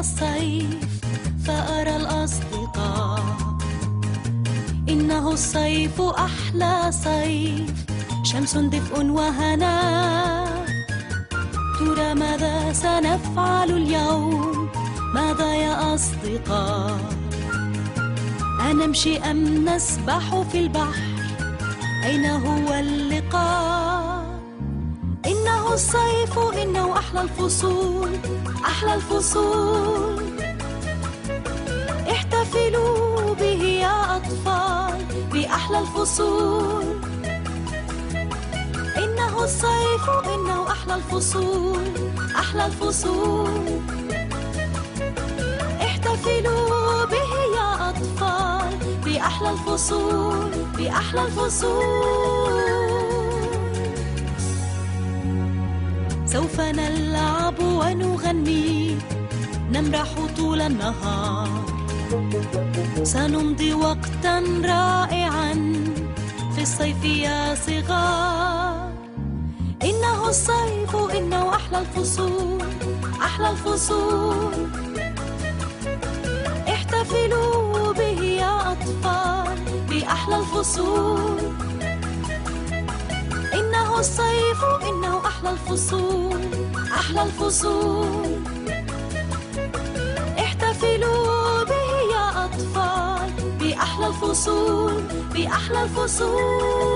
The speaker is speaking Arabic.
الصيف فأرى الأصدقاء. إنه الصيف أحلى صيف. شمس دفء وهناء ترى ماذا سنفعل اليوم؟ ماذا يا أصدقاء؟ أنمشي أم نسبح في البحر؟ أين هو اللقاء؟ الصيف إنه أحلى الفصول أحلى الفصول. احتفلوا به يا أطفال بأحلى الفصول. إنه الصيف إنه أحلى الفصول أحلى الفصول. احتفلوا به يا أطفال بأحلى الفصول بأحلى الفصول. سوف نلعب ونغني نمرح طول النهار. سنمضي وقتا رائعا في الصيف يا صغار. إنه الصيف إنه أحلى الفصول أحلى الفصول. احتفلوا به يا أطفال بأحلى الفصول. الصيف إنه أحلى الفصول أحلى الفصول. احتفلوا به يا أطفال بأحلى الفصول بأحلى الفصول.